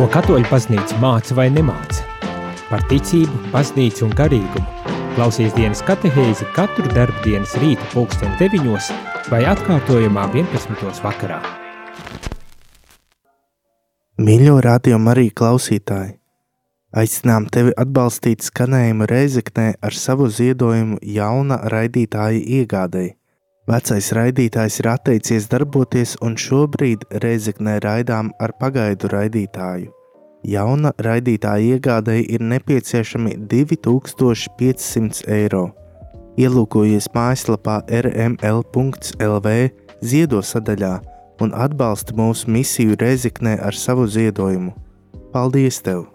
Ko katoļu baznīca māca vai nemāca? Par ticību, baznīcu un garīgumu. Klausies dienas katehēzi katru darbu dienas rīta pulksten 9 vai atkārtojumā 11. vakarā. Mīļo radio Marija klausītāji! Aicinām tevi atbalstīt skanējumu Reizeknē ar savu ziedojumu jauna raidītāja iegādēji. Vecais raidītājs ir atteicies darboties, un šobrīd Reizeknē raidām ar pagaidu raidītāju. Jauna raidītāja iegādēji ir nepieciešami 2500 eiro. Ielūkojies mājaslapā rml.lv ziedo sadaļā un atbalsti mūsu misiju Reizeknē ar savu ziedojumu. Paldies tev!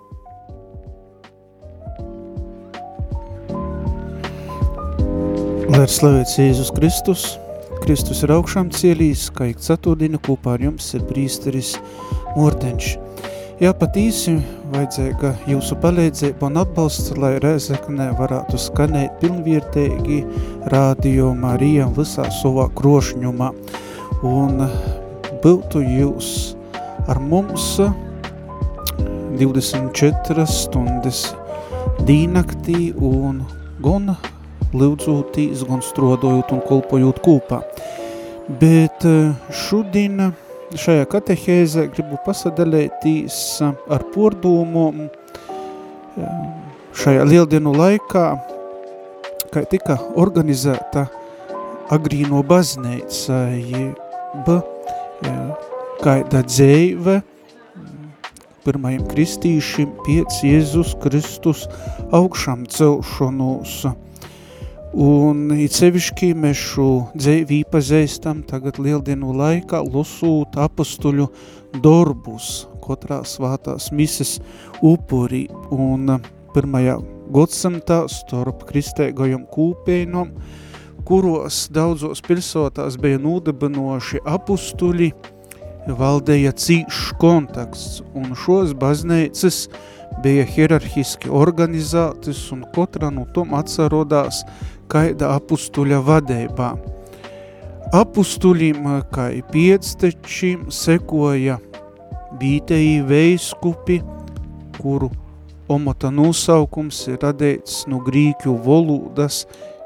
Lai ir slavēts Jēzus Kristus! Kristus ir augšām cielīs, kā ik ceturtdiena kopā ar jums ir prīsteris Mortenš. Jā, pat īsi vajadzēja jūsu palīdzība un atbalsts, lai Rezekne varētu skanēt pilnviertīgi radio Marija visā savā krošņumā. Un būtu jūs ar mums 24 stundas dīnaktī un gan lūdzotīs, gan strodojot un kolpojot kopā. Bet eh, šodien šajā katehēzē gribu pasadalētīs ar pordomu šajā lieldienu laikā, kā tika organizēta agrīno bazneica, jeb eh, kāda dzēve pirmajiem kristīšiem piec Jēzus Kristus augšām celšanos – Un it sevišķi mēs šo dzēvi pazīstam tagad lieldienu laikā, lusūt apustuļu dorbus, katrā svātās mises upuri. Un pirmajā godsamtā starp kristēgajam kūpēnom, kuros daudzos pilsotās bija nūdabinoši apustuļi, valdēja cīšs kontakts, un šos baznīcas bija hierarhiski organizētas, un katra no tom atsarodās kaida apustuļa vadībā. Apustuļim, kā piectečim, sekoja bītēji veiskupi, kuru omata nosaukums ir radēts no grīķu valodas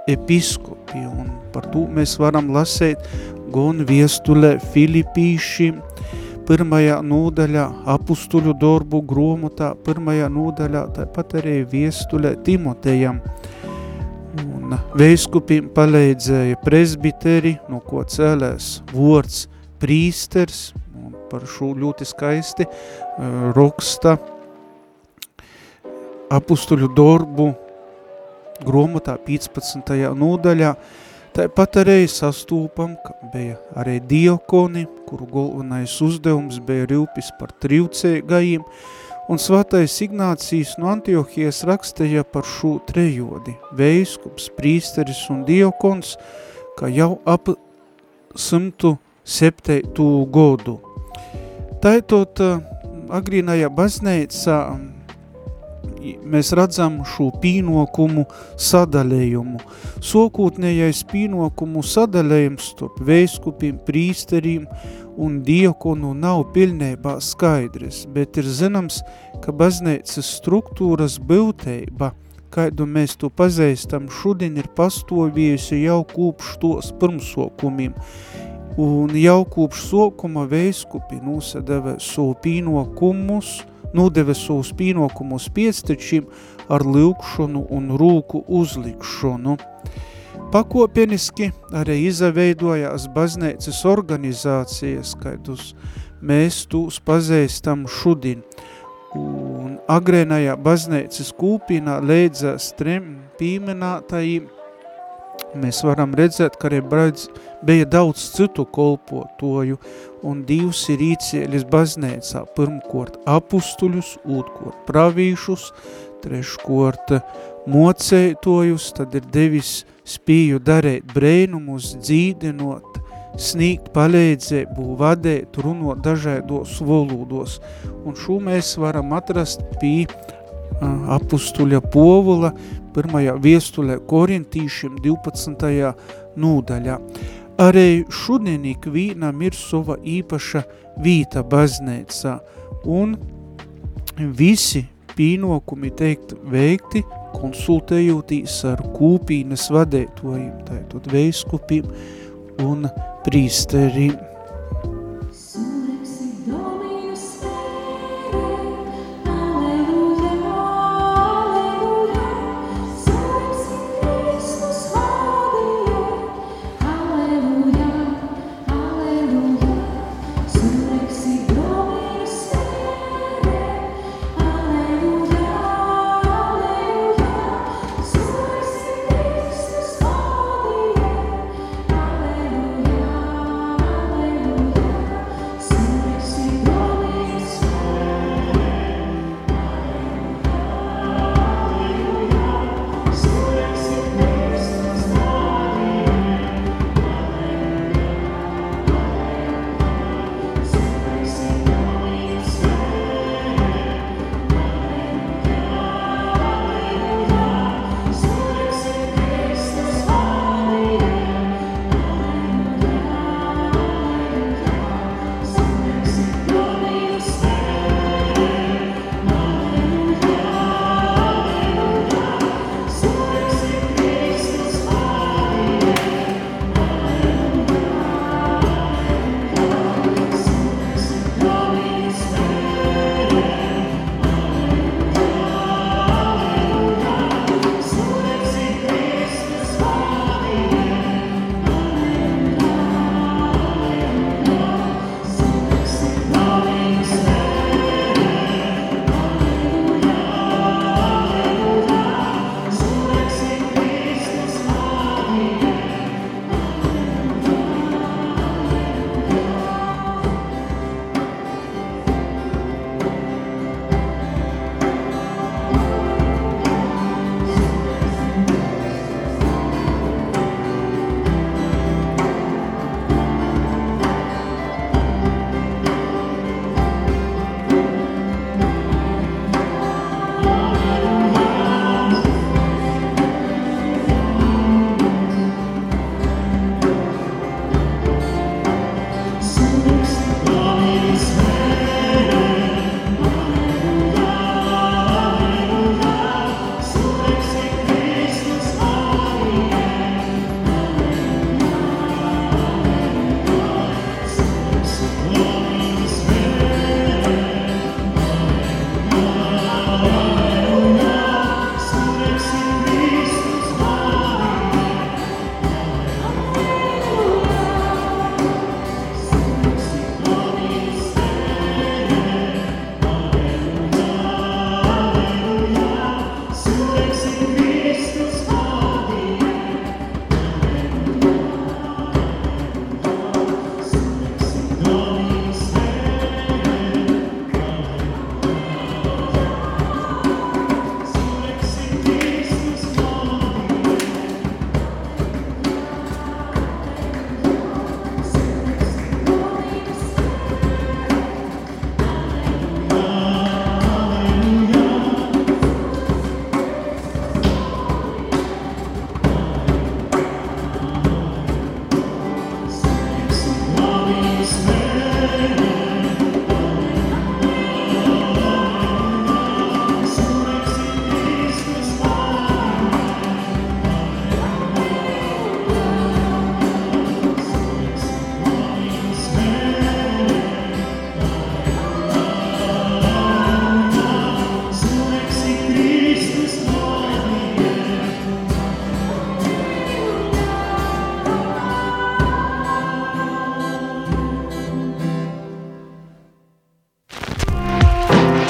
episkopi, un par to mēs varam lasēt gan viestulē Filipīšim, pirmajā nodaļā apustuļu darbu gromotā, pirmajā nodaļā, tāpat arī viestulē Timotejam, un veiskupim palīdzēja presbiteri, no ko cēlēs vords prīsters, un par šo ļoti skaisti uh, roksta apustuļu dorbu gromotā 15. nodaļā, Tāpat arī sastūpam, ka bija arī diakoni, kuru galvenais uzdevums bija rūpis par trivcēgajiem, un svētais Ignācijas no Antiohijas rakstīja par šo trejodi – veiskups, prīsteris un diakons, ka jau ap 107. godu. Taitot eh, agrīnajā baznīcā mēs redzam šo pīnokumu sadalējumu. Sokūtnējais pīnokumu sadalējums starp veiskupiem, prīsteriem un diakonu nav pilnībā skaidrs, bet ir zināms, ka baznīcas struktūras būtība, kādu mēs to pazīstam, šodien ir pastāvējusi jau kopš tos pirmsokumiem, un jau kopš sokuma veiskupi nosadeva savu pīnokumus, nodeva savus pīnokumus piestečiem ar lūkšanu un rūku uzlikšanu. Pakopieniski arī izaveidojās baznīcas organizācijas, kaidus mēs tūs pazīstam šudin. Un agrēnajā baznīcas kūpinā leidzās trim pīmenātajiem. Mēs varam redzēt, ka arī braidz, bija daudz citu kolpotoju, un divs ir īcieļas baznīcā, pirmkort apustuļus, ūtkort pravīšus, treškort mocētojus, tad ir devis spīju darēt brēnumus, dzīdinot, sniegt palīdzību, vadēt, runot dažādos valodos. Un šo mēs varam atrast pie apustuļa povula pirmajā viestuļā korintīšiem 12. nūdaļā. Arī šodien ikvīnam ir sava īpaša vīta baznēcā, un Visi pīnokumi teikt veikti, konsultējotīs ar kūpīnas vadētojiem, tātad veiskupiem un prīsteriem.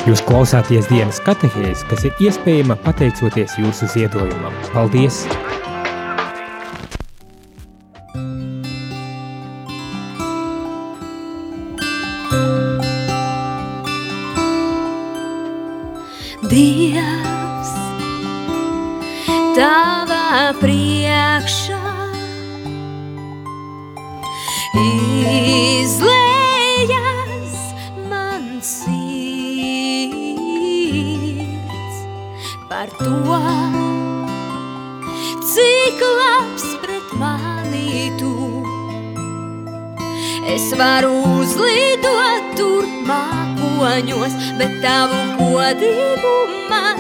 Jūs klausāties dienas katehēs, kas ir iespējama pateicoties jūsu ziedojumam. Paldies! Dievs, tavā priekšā izlējas to, cik labs pret mani tu. Es varu uzlidot tur māko torņos, bet tavu godību man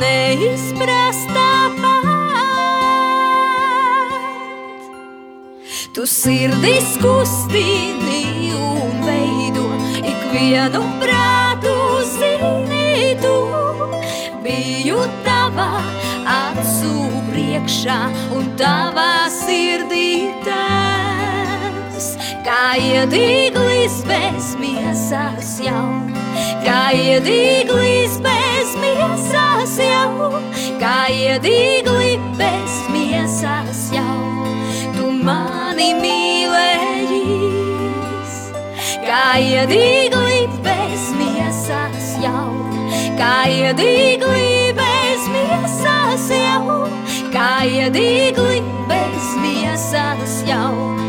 neizprast tāpat. Tu sirdis kustini un veido ikvienu prātu tavā acu priekšā un tavā sirdī tēvs, kā iedīglis bez miesās jau, kā iedīglis bez miesās jau, kā iedīgli bez miesās jau, tu mani mīlējis, kā iedīgli bez miesās jau, kā iedīgli jau, kā iedīgli bez miesās jau,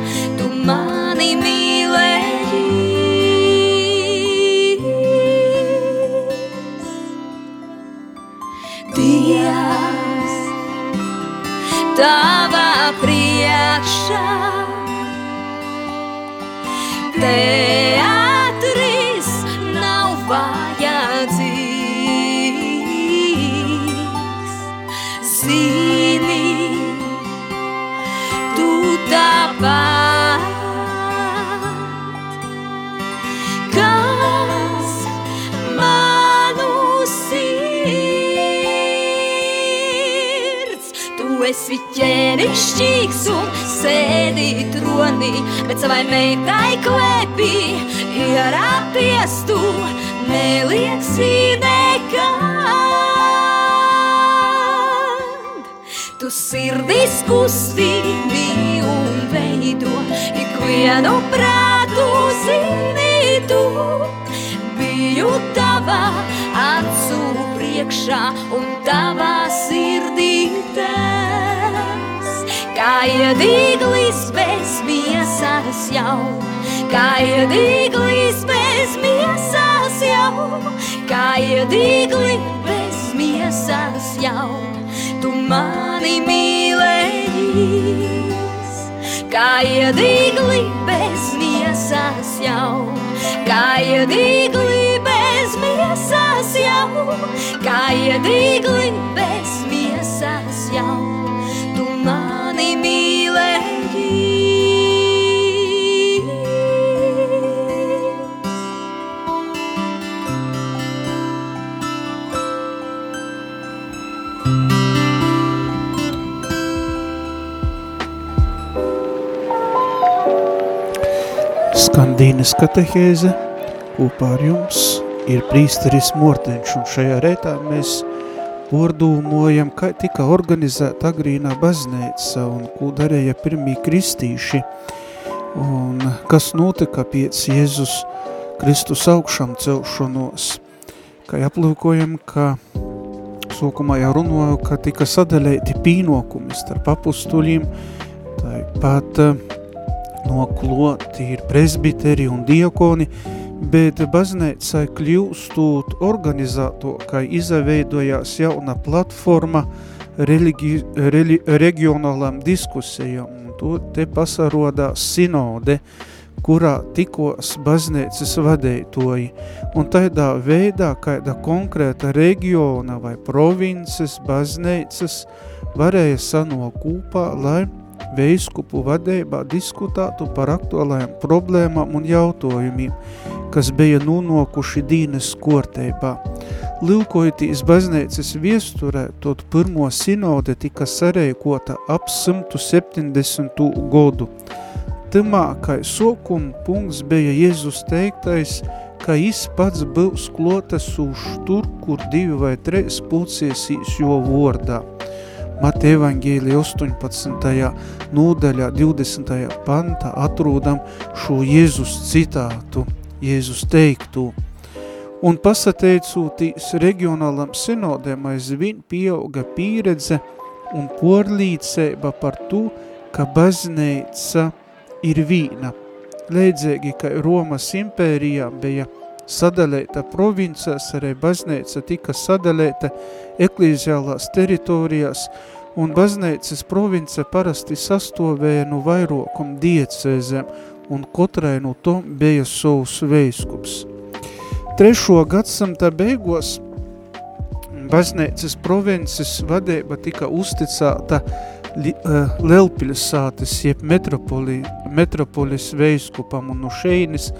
tronī, bet savai meitai klēpī ierāpies tu, nelieksi nekad. Tu sirdis kustini un veido ikvienu prātu zini tu. Biju tavā acu priekšā un tavā sirdī tēvs. Kā iedīglis bez miesās jau, kā iedīglis bez miesās jau, kā iedīgli bez miesās jau, tu mani mīlējis. Kā iedīgli bez miesās jau, kā iedīgli bez miesās jau, kā iedīgli bez Skandīnas katehēze kopā ar jums ir prīsteris Morteņš, un šajā reitā mēs pordūmojam, kā tika organizēta agrīnā baznīca un ko darīja pirmī kristīši, un kas notika pēc Jēzus Kristus augšām celšanos. Kā aplūkojam, ka sākumā jau runāju, ka tika sadalīti pīnokumi starp apustuļiem, tāpat uh, nokloti ir presbiteri un diakoni, bet baznīcai kļūstūt organizēto, kā izaveidojās jauna platforma religi, reli, regionālām diskusijām, to te pasarodās sinode, kurā tikos baznīcas vadētoji, un tādā veidā, kāda konkrēta reģiona vai provinces baznīcas varēja sanok kūpā, lai veiskupu vadībā diskutētu par aktuālajām problēmām un jautājumiem, kas bija nūnokuši dīnes korteibā. Lūkojotīs baznīcas viesturē, tot pirmo sinode tika sareikota ap 170. godu. Timā, kā sokuma punkts bija Jēzus teiktais, ka jis pats būs klotas uz tur, kur divi vai trīs pulciesīs jo vordā. Mateja evangēlija 18. nodaļā 20. pantā atrūdam šo Jēzus citātu, Jēzus teiktu. Un pasateicoties regionālam sinodēm aizvien pieauga pieredze un porlīdzība par to, ka baznīca ir vīna. Līdzīgi, ka Romas impērijā bija sadalīta provincēs, arī baznīca tika sadalīta eklīziālās teritorijās, un baznīcas province parasti sastovēja no vairākam diecēzēm, un katrai no tom bija savs veiskups. trešo gadsimta beigos baznīcas provinces vadība tika uzticēta uh, Lielpilsātes, jeb metropoli, metropolis veiskupam, un no šeinis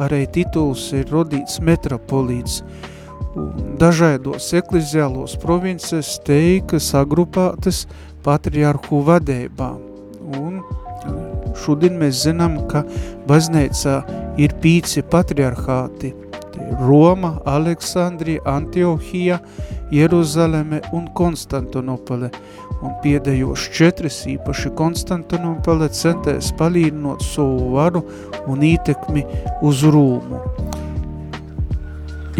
arī tituls ir rodīts metropolīts. Dažādos ekleziālos provinces teika sagrupātas patriarhu vadībā. Un šodien mēs zinām, ka baznīcā ir pīci patriarhāti – Roma, Aleksandrija, Antiohija, Jeruzaleme un Konstantinopole, un pēdējos četras īpaši Konstantinopole centēs palīdinot savu varu un ietekmi uz Rūmu.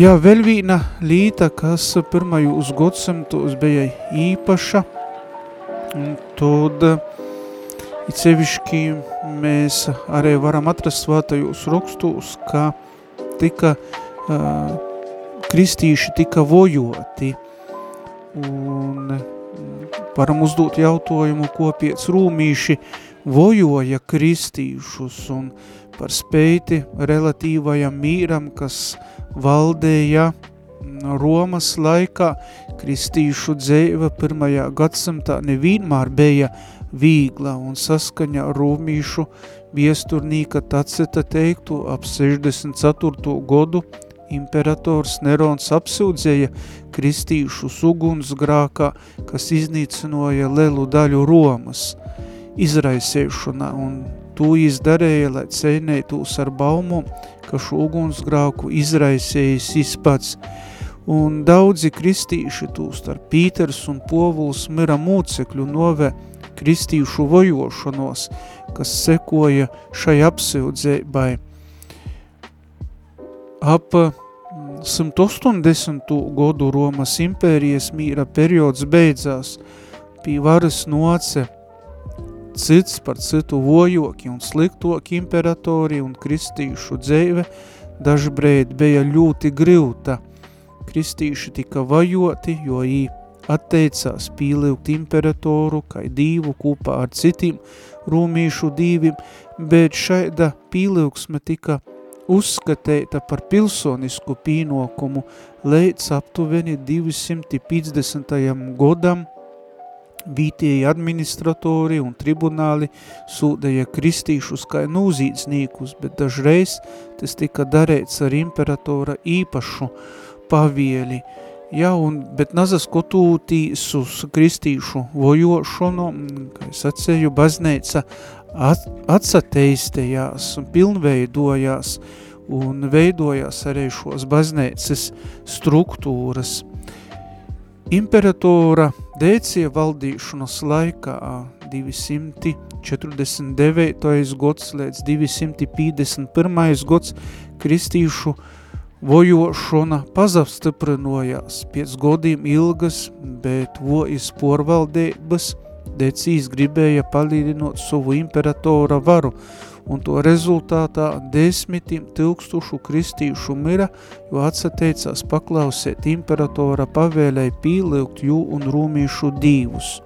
Jā, vēl vīna līta, kas pirmajos gadsimtos bija īpaša, tad Icevišķi mēs arī varam atrast svātajos rakstos, ka tika uh, kristīši tika vojoti un varam uzdot jautājumu, ko piec rūmīši vojoja kristīšus un par spēti relatīvajam mīram, kas valdēja Romas laikā, kristīšu dzēva pirmajā gadsimtā nevienmēr bija vīgla un saskaņa rūmīšu viesturnīka Taceta teiktu ap 64. godu imperators Nerons apsūdzēja kristīšus ugunsgrākā, kas iznīcinoja lielu daļu Romas izraisēšanā, un to izdarēja, lai cēnētos ar baumu, ka šo ugunsgrāku izraisējis izpats, un daudzi kristīši tūstar Pīters un Povuls mira mūcekļu nove kristīšu vojošanos, kas sekoja šai apsūdzēbai. Ap 180. godu Romas impērijas mīra periods beidzās, pie varas noce cits par citu vojoki un sliktoki imperatori un kristīšu dzēve dažbrēd bija ļoti grivta. Kristīši tika vajoti, jo ī atteicās pīliukt imperatoru kai dīvu kopā ar citiem rūmīšu dīvim, bet šaida pīliuksme tika uzskatīta par pilsonisku pīnokumu līdz aptuveni 250. godam Vītieji administratori un tribunāli sūdēja kristīšus kā nūzīdzniekus, bet dažreiz tas tika darēts ar imperatora īpašu pavieli. Ja, un, bet nazas kotūtīsus kristīšu vojošanu, kā es atsēju, bazneica at, atsateistējās un pilnveidojās un veidojās arī šos baznīcas struktūras. Imperatora Dēcija valdīšanas laikā 249. gads līdz 251. gads kristīšu vojošana pazavstiprinojās pēc godiem ilgas, bet vojas porvaldības – Decīs gribēja palīdinot savu imperatora varu, un to rezultātā desmitiem tūkstošu kristīšu mira, jo atsateicās paklausēt imperatora pavēlēja pīlīgt jū un rūmīšu dīvus.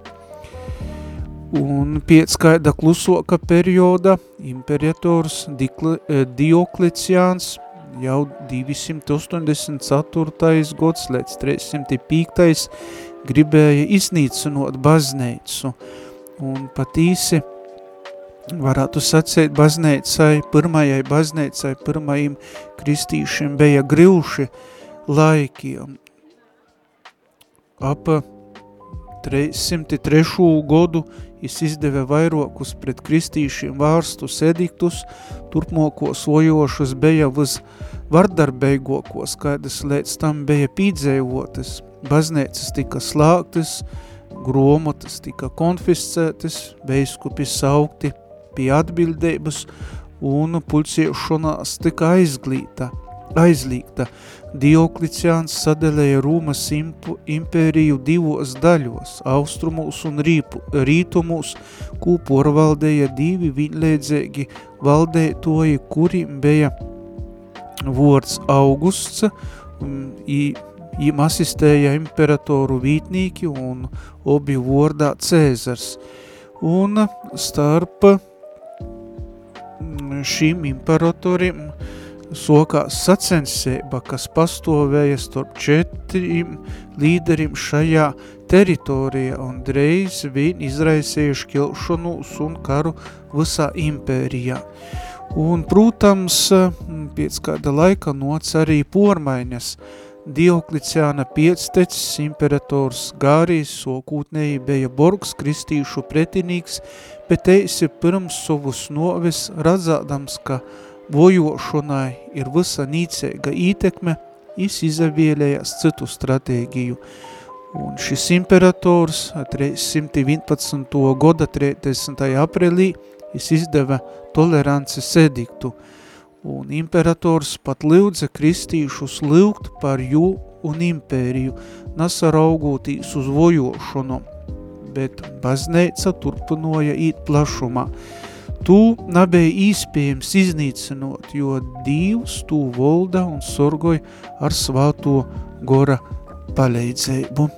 Un pēc kaida klusoka perioda imperators eh, Diokleciāns jau 284. gads līdz 305 gribēja iznīcinot baznīcu, un pat īsi varētu sacēt baznīcai, pirmajai baznīcai, pirmajiem kristīšiem bija grilši laikiem. Ap 303. godu es izdeve vairokus pret kristīšiem vārstus ediktus, turpmokos ojošus bija uz vardarbīgokos, kādas līdz tam bija pīdzējotas – baznīcas tika slāgtas, gromotas tika konfiscētas, beiskupi saukti pie atbildības un pulciešanās tika aizglīta, aizlīgta. Diokliciāns sadalēja Rūmas impu, impēriju divos daļos, austrumos un rīpu, rītumos, kū porvaldēja divi vienlēdzēgi valdētoji, kuriem bija vords Augusts, um, Им asistēja imperatoru vītnīki un obi vordā Cēzars. Un starp šīm imperatoriem sokās sacensība, kas pastovēja starp četriem līderim šajā teritorijā un dreiz vien izraisīja šķilšanos un karu visā impērijā. Un, protams, pēc kāda laika noc arī pormaiņas. Diokliciāna piectecis imperators Gārijas sokūtnēji bija Borgs kristīšu pretinīgs, bet eisi pirms savus novis radzādams, ka vojošanai ir visa nīcēga ītekme, jis izavielējās citu stratēgiju. Un šis imperators 311. goda 30. aprīlī jis izdeva tolerances ediktu, un imperators pat lūdza kristīšus lūgt par jū un impēriju, nasaraugūtīs uz vojošanu, bet bazneica turpinoja īt plašumā. Tu nebija īspējams iznīcinot, jo Dievs tu volda un sorgoja ar svāto gora palīdzību.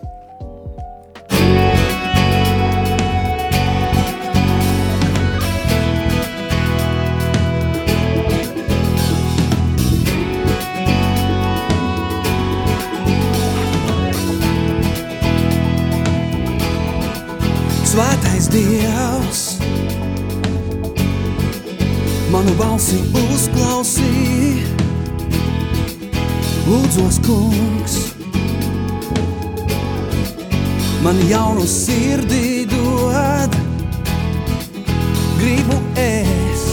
Svētais Dievs, manu balsi uzklausī, lūdzos kungs, man jaunu sirdī dod, gribu es.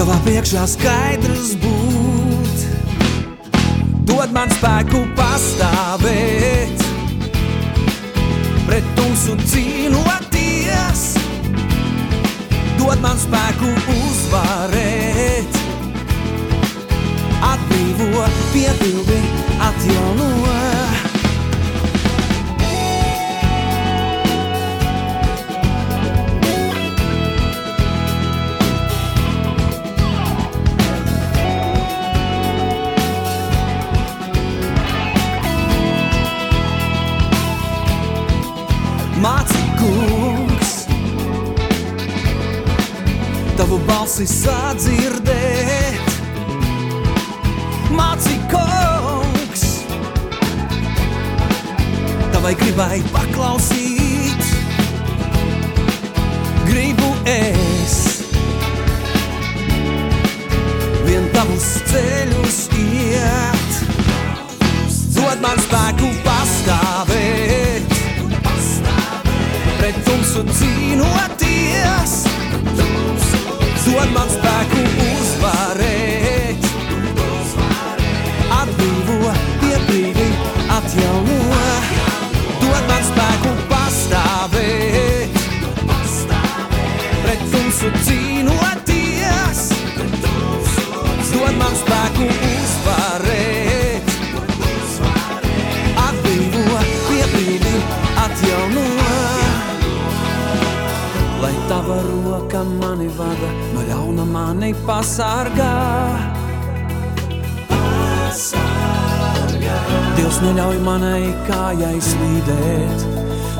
Tavā priekšā skaidrs būt, dod man spēku pastāvēt pret tumsu cīnoties, dod man spēku uzvarēt. Atbrīvo, piepildi,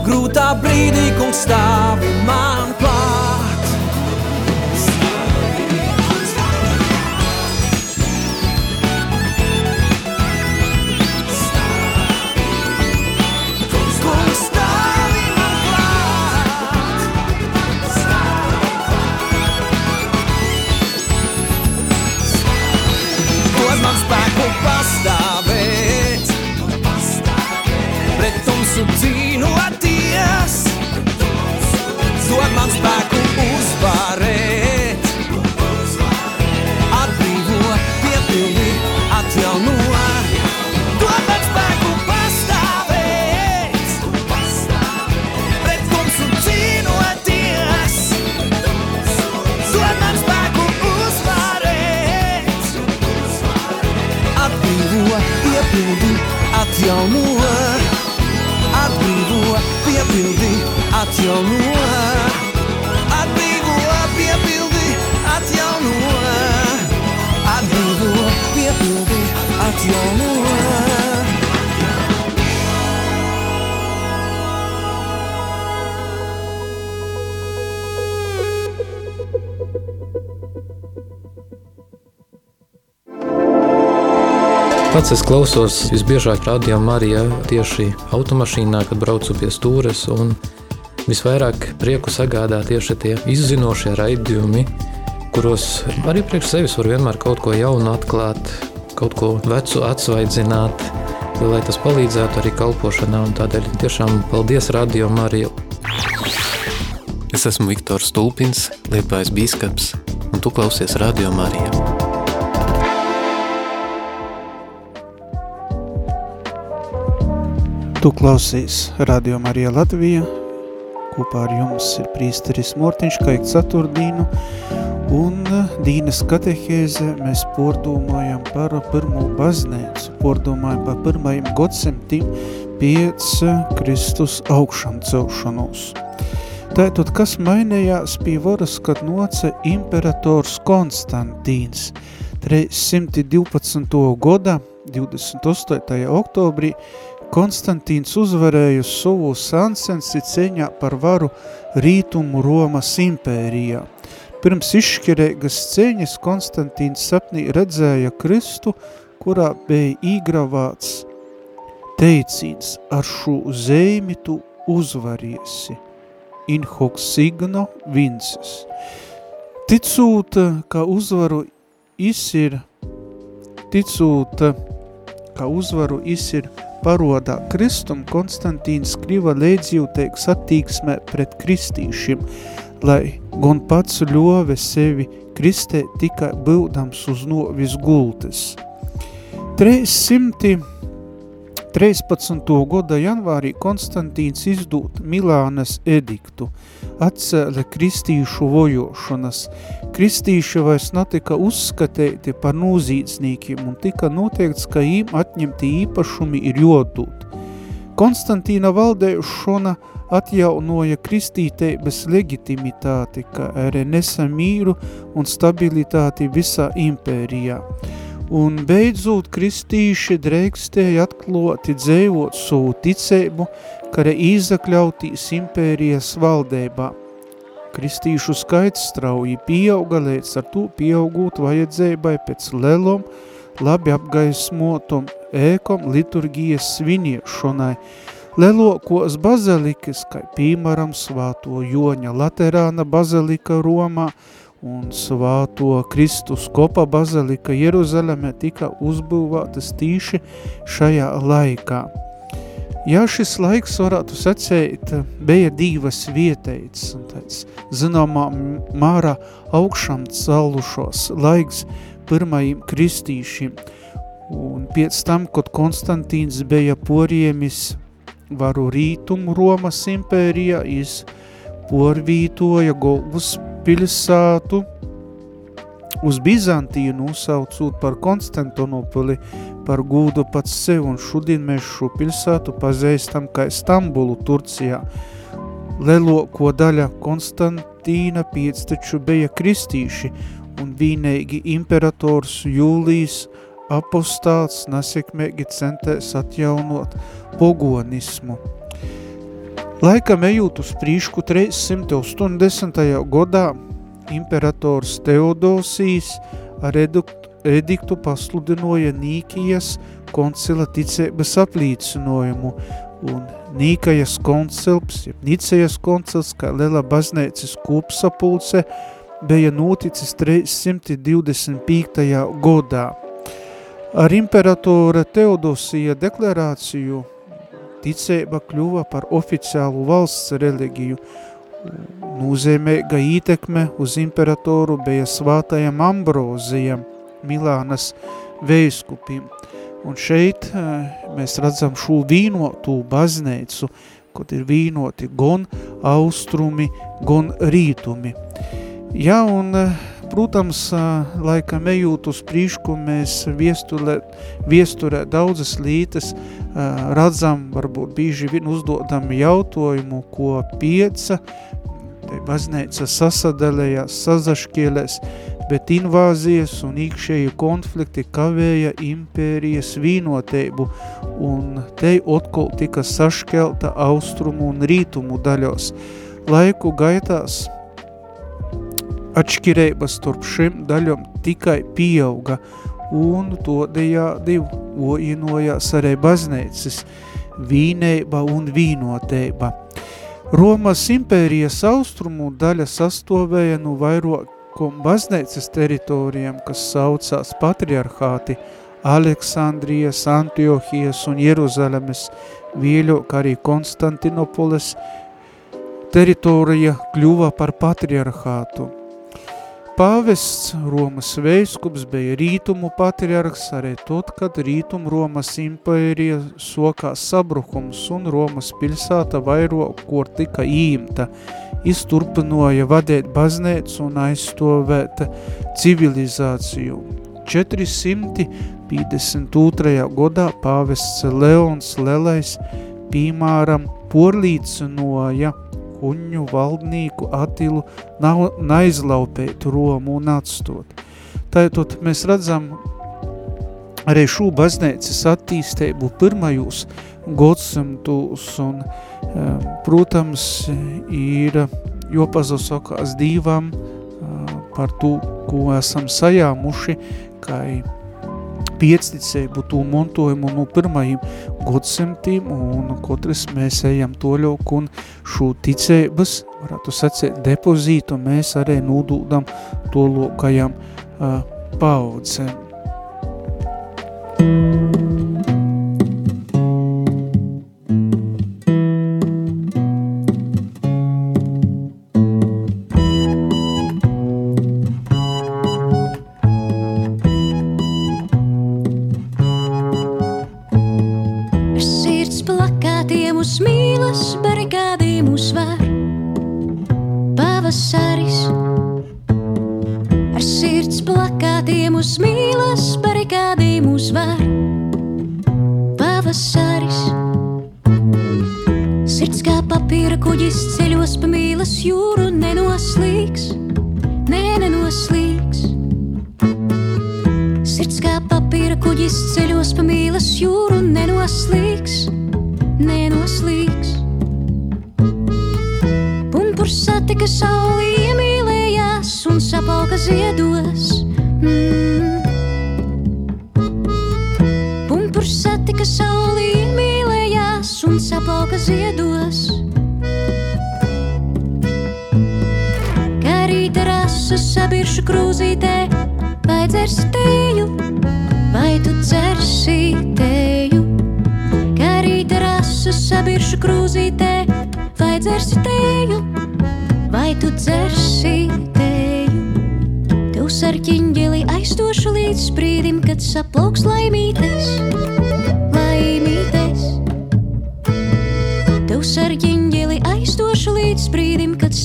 grūtā brīdī, kungs stāvi man klāt. avion noir. I vivo a pia pildi, avion noir. I vivo a pia pildi, avion noir. Pats es klausos visbiežāk rādījumā, arī ja, tieši automašīnā, kad braucu pie stūres. Un visvairāk prieku sagādā tieši tie izzinošie raidījumi, kuros arī priekš sevis var vienmēr kaut ko jaunu atklāt, kaut ko vecu atsvaidzināt, lai tas palīdzētu arī kalpošanā. Un tādēļ tiešām paldies Radio Mariju. Es esmu Viktors Stulpins, Liepājas bīskaps, un tu klausies Radio Mariju. Tu klausies Radio Marija Latvija. Kopā ar jums ir prīsteris Mortiņš, Kaikts Saturdīnu, Un Dīnas katehēze mēs pordomājam par pirmo baznīcu, pordomājam par pirmajiem gadsimtiem pēc Kristus augšām celšanos. Tātad, kas mainījās pie varas, kad noca imperators Konstantīns 312. goda 28. oktobrī Konstantīns uzvarēja savu sansensi ceņā par varu Rītumu Romas impērijā – Pirms izšķirēgas ceņas Konstantīns sapnī redzēja Kristu, kurā bija īgravāts teicīts ar šo zēmi tu uzvariesi, in hoc signo vinces. Ticūt, ka uzvaru izsir, ticūt, ka uzvaru izsir parodā Kristum, Konstantīns skriva leidzjūteiks attīksmē pret kristīšiem, lai gan pats ļove sevi kristē tikai būdams uz novis gultes. 313. gada janvārī Konstantīns izdūt Milānas ediktu, atcēla kristīšu vojošanas. Kristīši vairs netika uzskatīti par nozīdzniekiem un tika noteikts, ka īm atņemti īpašumi ir jodūt. Konstantīna valdēšana atjaunoja kristītības legitimitāti, kā arī nesa mīru un stabilitāti visā impērijā. Un beidzot kristīši drēkstēja atkloti dzēvot savu ticēbu, kā arī izakļautīs impērijas valdībā. Kristīšu skaits strauji pieauga, līdz ar to pieaugot vajadzēbai pēc lelom, labi apgaismotom ēkom liturgijas sviniešanai, Lielokos bazilikas, kā piemēram Svāto Joņa Laterāna bazilika Romā un Svāto Kristus kopa bazilika Jeruzalemē tika uzbūvētas tīši šajā laikā. Ja šis laiks varētu sacēt, bija divas vieteicis, un tāds, zināmā mārā augšām celušos laiks pirmajiem kristīšiem, un pēc tam, kad Konstantīns bija poriemis varu rītumu Romas impērijā izporvītoja Golvas pilsātu uz Bizantiju nosaucot par Konstantinopoli par gūdu pats sev, un šodien mēs šo pilsētu pazīstam kā Stambulu Turcijā. Lieloko daļa Konstantīna piectaču bija kristīši, un vienīgi imperators Jūlijs apostāts nesekmēgi centēs atjaunot pogonismu. Laikam ejot uz prīšku 380. gadā imperators Teodosijas ar ediktu pasludinoja Nīkijas koncila ticības aplīcinojumu un Nīkajas koncils, jeb Nicejas koncils, kā liela baznēcis kūpsapulce, bija noticis 325. godā. Ar imperatora Teodosija deklarāciju ticība kļuva par oficiālu valsts reliģiju. Nozīmīga ietekme uz imperatoru bija svātajam Ambrozijam, Milānas veiskupim. Un šeit eh, mēs redzam šo vīnotu baznīcu, kad ir vīnoti gan austrumi, gan rītumi. Ja, un uh, Protams, laikam ejot uz priekšu, mēs viesturē, viesturē daudzas lītas redzam, varbūt bieži vien uzdodam jautājumu, ko pieca, baznīca sasadalējās, sazaškielēs, bet invāzijas un iekšēji konflikti kavēja impērijas vīnotību, un te otkol tika saškelta austrumu un rītumu daļos. Laiku gaitās Atšķirības starp šim daļom tikai pieauga, un todējādi ojinojās arī baznīcas vīneiba un vīnoteiba. Romas impērijas austrumu daļa sastovēja no vairākam baznīcas teritorijām, kas saucās patriarhāti Aleksandrijas, Antiohijas un Jeruzalemes, vieļo, kā arī Konstantinopoles teritorija kļuva par patriarhātu. Pāvests Romas veiskups bija rītumu patriarhs arī tot, kad rītumu Romas impērija sokās sabrukums un Romas pilsēta vairo, kur tika īmta. Izturpinoja vadēt baznēcu un aizstovēt civilizāciju. 452. gadā pāvests Leons Lelais piemēram porlīcinoja kuņu valdnieku Atilu naizlaupēt Romu un atstot. Tātad mēs redzam arī šo baznīcas attīstību pirmajos gadsimtus un, protams, ir jopazasokās dīvam par to, ko esam sajāmuši, kā piecticību, to montojumu no pirmajiem gadsimtiem, un katrs mēs ejam toļok, un šo ticības, varētu sacīt, depozītu mēs arī nūdūdam tolokajam uh, paudzēm.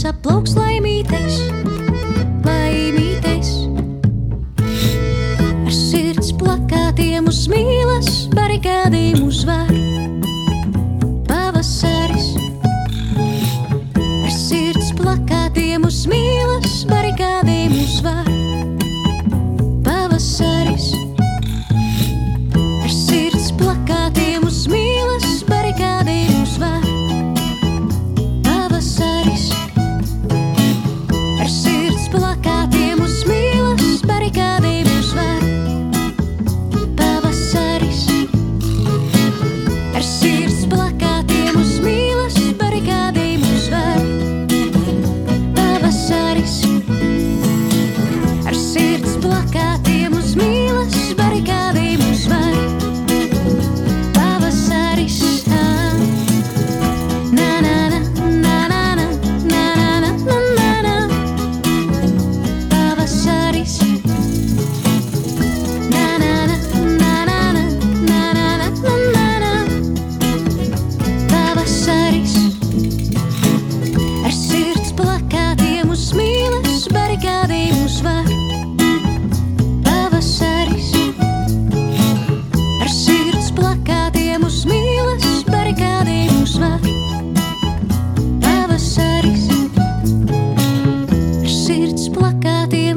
aplauks laimīties, laimīties. Ar sirds plakātiem uz mīlas, barikādiem uzvar.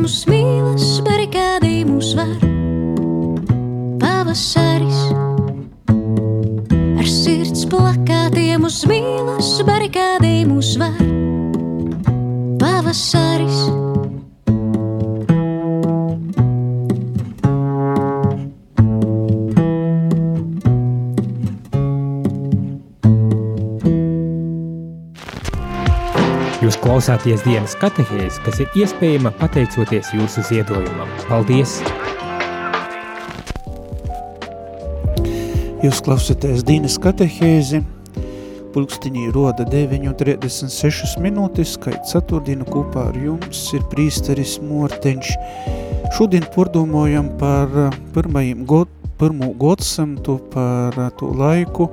mūs mīlas, barikādī mūs var. Pavasaris ar sirds plakātiem uz mīlas, barikādī mūs var. Pavasaris. Klausāties dienas katehēzi, kas ir iespējama pateicoties jūsu ziedojumam. Paldies! Jūs klausāties dienas katehēzi, pulkstiņī roda 9.36 minūtes, kā ceturtdienu kopā ar jums ir prīsteris Morteņš. Šodien pordomojam par pirmajiem god, pirmo godsamtu, par to laiku,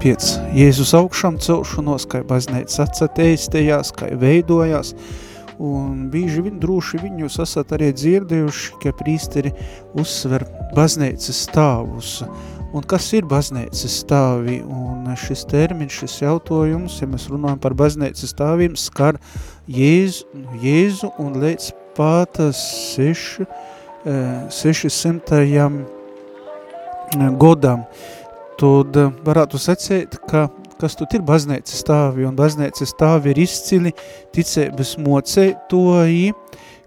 pēc Jēzus augšām celšanos, kā baznīca atsateistējās, kā veidojās, un bīži vien droši viņus esat arī dzirdējuši, ka prīsteri uzsver baznīcas stāvus. Un kas ir baznīcas stāvi? Un šis termiņš, šis jautājums, ja mēs runājam par baznīcas stāviem, skar Jēzu, Jēzu un līdz pat 6, 600. godam tad eh, varētu sacīt, ka kas tur ir baznīcas stāvi, un baznīcas stāvi ir izcili ticības mocētoji,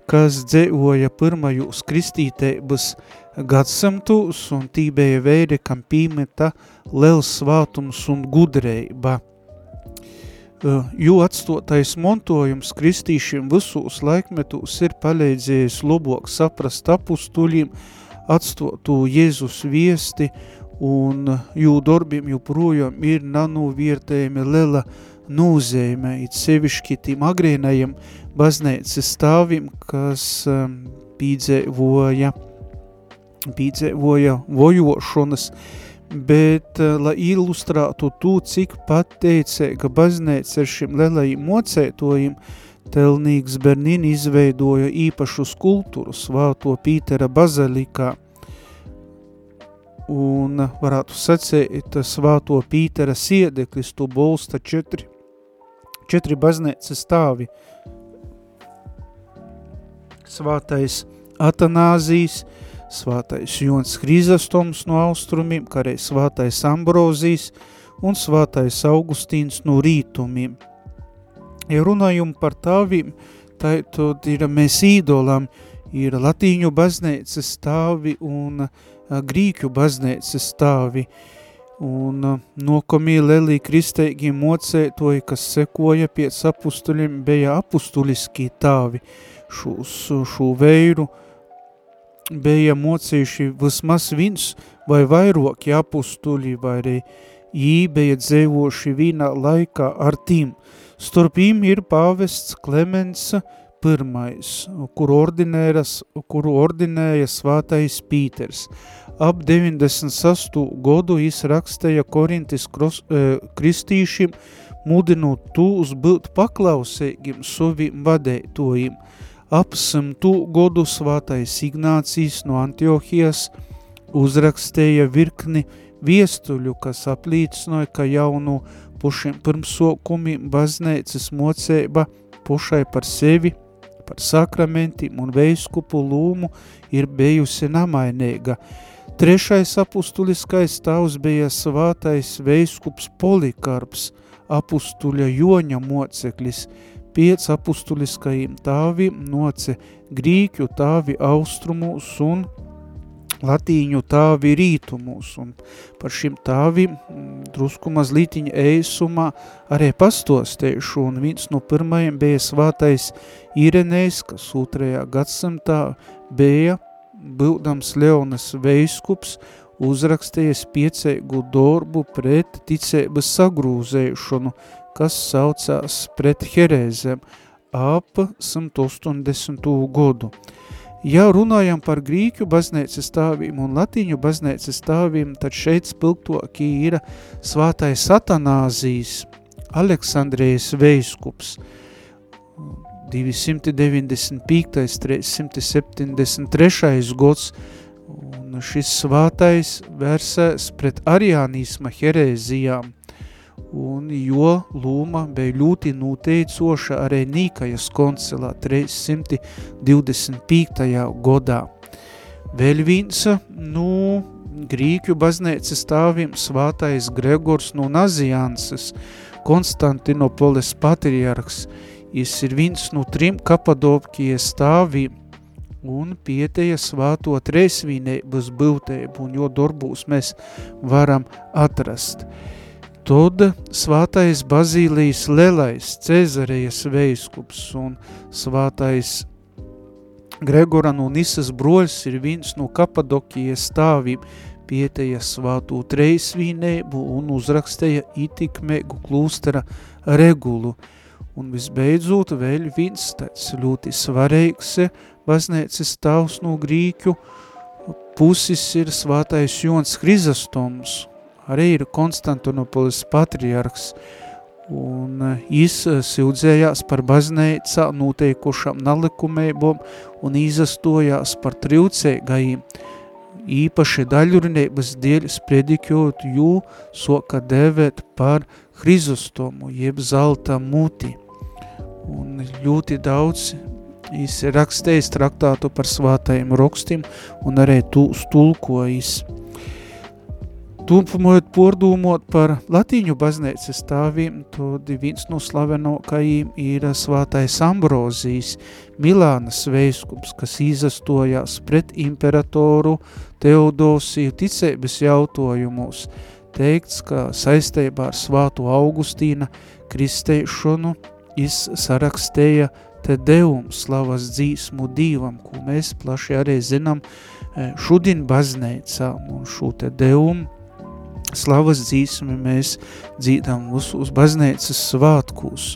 kas dzēvoja pirmajos kristītēbas gadsimtus, un tī bija veidi, kam pīmeta liels svātums un gudreiba. Eh, jo atstotais montojums kristīšiem visos laikmetus ir palīdzējis labāk saprast apustuļiem, atstotu Jēzus viesti un jū darbiem joprojām ir nanoviertējami liela nozīme, it sevišķi tiem agrīnajiem baznīcas stāvim, kas um, pīdzēvoja, pīdzēvoja vojošanas, bet, uh, lai ilustrātu to, cik pateicēga baznīca ar šim lielajiem mocētojiem, Telnīgs Bernini izveidoja īpašu skulptūru svāto Pītera bazilikā, un varētu sacīt svāto Pītera siedeklis, tu bolsta četri, četri baznīcas stāvi. Svātais Atanāzijas, svātais Jons Hrizastoms no austrumiem, kā arī svātais Ambrozijas un svātais Augustīns no rītumiem. Ja runājam par tāvim, tā tad ir mēs īdolam, ir latīņu baznīcas stāvi un uh, grīķu baznīcas stāvi, un nokomī lelī kristeigi mocētoji, kas sekoja pēc apustuļiem, bija apustuliskī tāvi. Šūs, šo veiru bija mocījuši vismaz viens vai vairoki apustuļi, vai arī jī bija dzēvoši vīnā laikā ar tīm. Starp īm ir pāvests Klemens pirmais, kur ordinēras, kuru ordinēja svātais Pīters – ap 98. godu jis rakstīja Korintis e, kristīšiem, mudinot tūs būt paklausīgiem saviem vadētojiem. Ap simtu godu svātais Ignācijas no Antiohijas uzrakstīja virkni viestuļu, kas aplīcinoja, ka jau no pušiem pirmsokumiem baznēcas mocēba pušai par sevi, par sakramentiem un veiskupu lūmu ir bijusi namainīga – Trešais apustuliskais tavs bija svātais veiskups Polikarps, apustuļa Joņa moceklis, piec apustuliskajiem tāvim noce grīķu tāvi austrumūs un latīņu tāvi rītumūs, un par šim tāvim mm, drusku mazlītiņa eisumā arī pastostēšu, un viens no pirmajiem bija svātais Irenejs, kas otrajā gadsimtā bija būdams Leonas veiskups, uzrakstījis pieceigu dorbu pret ticības sagrūzēšanu, kas saucās pret herēzēm ap 180. godu. Ja runājam par grīķu baznīcas stāvīm un latīņu baznīcas stāvīm, tad šeit spilgtokī ir svātais satanāzijas, Aleksandrijas veiskups, 295. 373. gods, un šis svātais versēs pret ariānisma herēzijām, un jo lūma bija ļoti noteicoša arī Nīkajas koncilā 325. godā. Vēl viens, nu, Grīķu baznīcas stāvim svātais Gregors no Nazianses, Konstantinopoles patriarks, Jis ir viens no trim kapadopkijas stāviem un pieteja svāto trēsvīnēbas būtēbu, un jo darbūs mēs varam atrast. Tad svātais Bazīlijas Lelais, Cezarejas veiskups un svātais Gregoran un Isas broļs ir viens no Kapadokijas stāvīm, pieteja svātū treisvīnēbu un uzrakstēja itikmēgu klūstera regulu. Un visbeidzot vēl viens tāds ļoti svarīgs baznēcis tavs no grīķu puses ir svātais Jons Hrizastoms, arī ir Konstantinopolis patriarks, un izsildzējās par baznēcā noteikušām nalikumēbom un izastojās par trivcēgajiem, īpaši daļurnības dēļ sprediķot jū soka devēt par Hrizostomu, jeb zelta muti. Un ļoti daudz rakstējis traktātu par svātajiem rokstim un arī tu stulkojis. Tūpumot pordūmot par latīņu baznēcas stāviem, tad viens no slavenokajiem ir svātais Ambrozijas, Milānas veiskups, kas izastojās pret imperatoru Teodosiju ticības jautājumos. Teikts, ka saistībā ar svātu Augustīna kristēšanu izsarakstēja te deum slavas dzīsmu dīvam, ko mēs plaši arī zinām eh, šodien baznēcā, un šo te deum slavas dzīsmi mēs dzīdām uz, uz baznēcas svātkūs.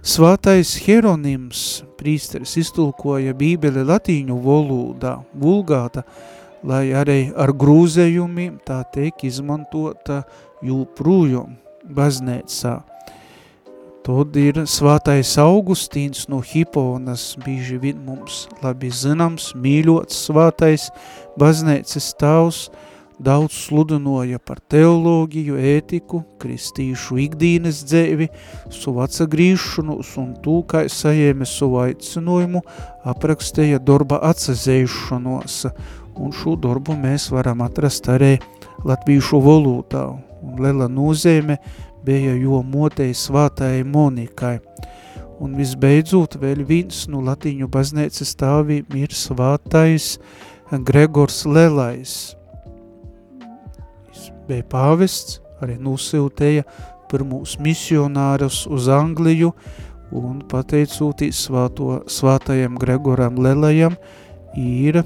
Svātais Hieronims prīsteris iztulkoja bībeli latīņu valodā, vulgāta, lai arī ar grūzējumiem tā tiek izmantota jūprūjum baznēcā. Tad ir svātais Augustīns no Hiponas, bīži vien mums labi zināms, mīļots svātais baznēcas tavs, daudz sludinoja par teoloģiju, ētiku, kristīšu ikdīnes dzēvi, savu atsagrīšanos un tū, kā sajēme savu aicinojumu, aprakstēja darba atsazēšanos, un šo darbu mēs varam atrast arī latvīšu valodā, un lela nozīme bija jo motei svātai Monikai. Un visbeidzot, vēl viens no latīņu baznēcas stāvīm ir svātais Gregors Lelais. Bija pāvests, arī nusiltēja pirmūs misionārus uz Angliju, un pateicoties svāto, svātajam Gregoram Lelajam, ir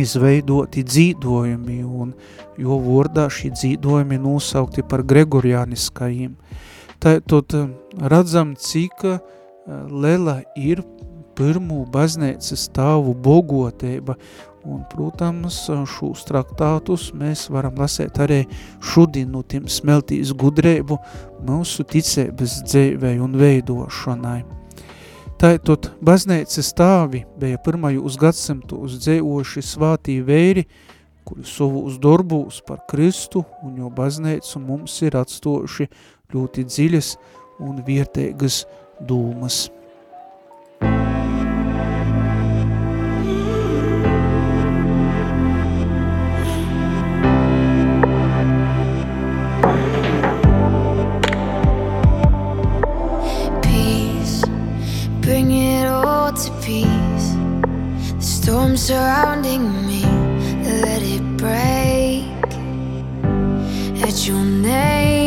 izveidoti dzīdojumi, un jo vārdā šī dzīdojumi nosaukti par gregorianiskajiem. Tātad eh, redzam, cik eh, lela ir pirmū baznēcas stāvu bogoteiba, un, protams, šūs traktātus mēs varam lasēt arī šodien no tiem smeltīs gudreibu mūsu ticības dzēvei un veidošanai. Tātad baznēcas stāvi bija pirmajos gadsimtos dzēoši svātī vēri, kuri savus darbūs par Kristu un jo baznēcu mums ir atstoši ļoti dziļas un vietēgas dūmas. Storm surrounding me, let it break. At your name,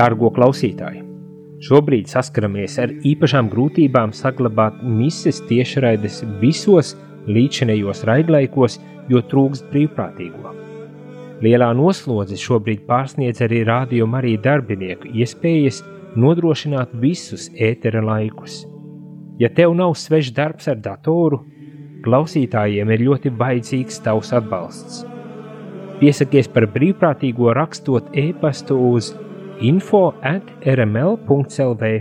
Dārgo klausītāji! Šobrīd saskaramies ar īpašām grūtībām saglabāt mises tiešraides visos līdzinējos raidlaikos, jo trūkst brīvprātīgo. Lielā noslodze šobrīd pārsniedz arī rādio Mariju darbinieku iespējas nodrošināt visus ētera laikus. Ja tev nav svešs darbs ar datoru, klausītājiem ir ļoti vajadzīgs tavs atbalsts. Piesakies par brīvprātīgo rakstot e-pastu uz info at rml.lv.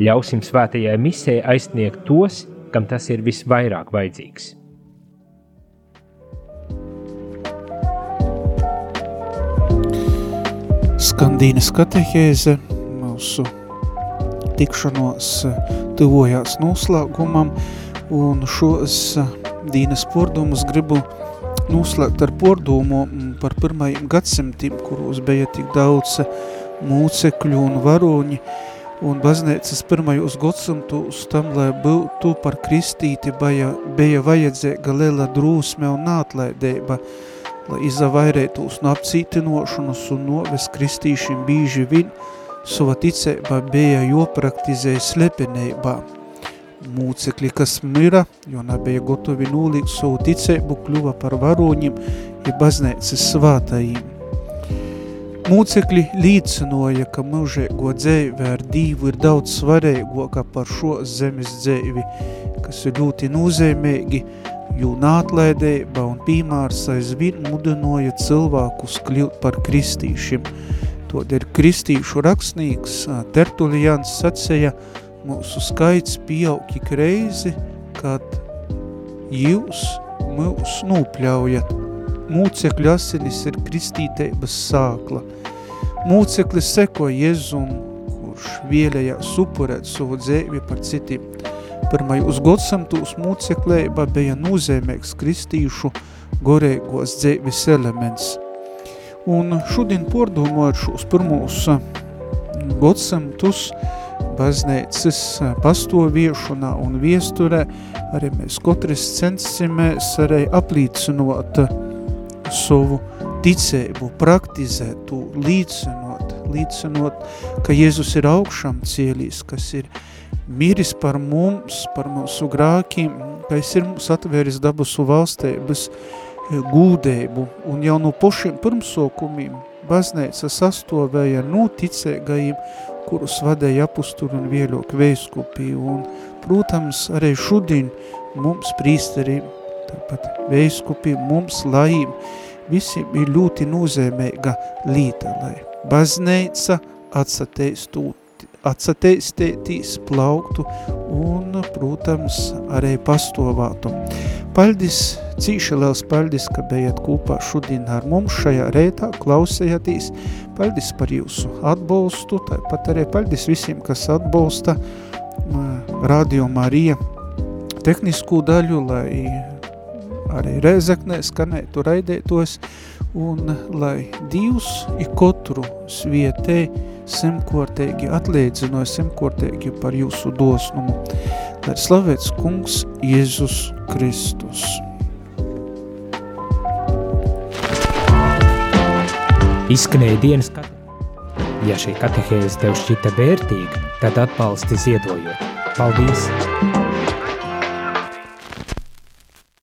Ļausim svētajai misē aizsniegt tos, kam tas ir visvairāk vajadzīgs. Skandīnas katehēze mūsu tikšanos tuvojās noslēgumam, un šos Dīnas pordumus gribu noslēgt ar pordumu par pirmajiem gadsimtiem, kuros bija tik daudz mūcekļu un varoņi, un baznīcas pirmajos gadsimtos tam, lai būtu par kristīti, bija, bija vajadzīga liela drūsme un nātlaidība, lai izavairētos no apcītinošanas un noves kristīšiem bīži vien, sava ticība bija jopraktizē slepenībā mūcekļi, kas mira, jo nebija gotovi nūlīgt savu ticēbu, kļuva par varoņiem, ja baznēcas svātajiem. Mūcekļi līdzinoja, ka mūžēgo dzēvi ar dīvu ir daudz svarīgoka par šo zemes dzēvi, kas ir ļoti nozīmīgi, jo nātlaidēba un pīmārs aizvien mudinoja cilvēkus kļūt par kristīšiem. Tod ir kristīšu rakstnīgs Tertulians sacēja, mūsu skaits pieaug ik reizi, kad jūs mūs nūpļaujat. Mūcekļu asinis ir kristītēbas sākla. Mūceklis seko Jezum, kurš vielējās upurēt savu dzēvi par citiem. Pirmajos godsamtūs mūceklēba bija nozīmīgs kristīšu gorēgos dzēvis elements. Un šodien pordomot šos pirmos godsamtus, baznīcas pastoviešanā un viesturē, arī mēs katrs censimies arī aplīcinot savu ticēbu, praktizēt līdzinot, līdzinot, ka Jēzus ir augšām cielīs, kas ir miris par mums, par mūsu grākiem, ka es ir mums atvēris dabusu valstības gūdēbu, un jau no pošiem pirmsokumiem baznīca sastovēja no ticēgajiem kurus vadēja apusturi un vieļok veiskupi. Un, protams, arī šodien mums prīsteriem, tāpat veiskupi, mums laim, visiem ir ļoti nozīmīga līta, lai bazneica atsateistūt atsateistētīs, plauktu un, protams, arī pastovātu. Paldies, cīši liels paldies, ka bijat kopā šodien ar mums šajā reitā, klausējatīs. Paldies par jūsu atbalstu, tāpat arī paldies visiem, kas atbalsta Radio Marija tehniskų daļu, lai arī Rezeknē skanētu raidētos un lai Dievs i katru svietē simtkortīgi atliedzināja simtkortīgi par jūsu dosnumu. Lai slavēts kungs Jēzus Kristus. Izskanēja dienas katehēze. Ja šī katehēze tev šķita vērtīga, tad atbalsti ziedojot. Paldies!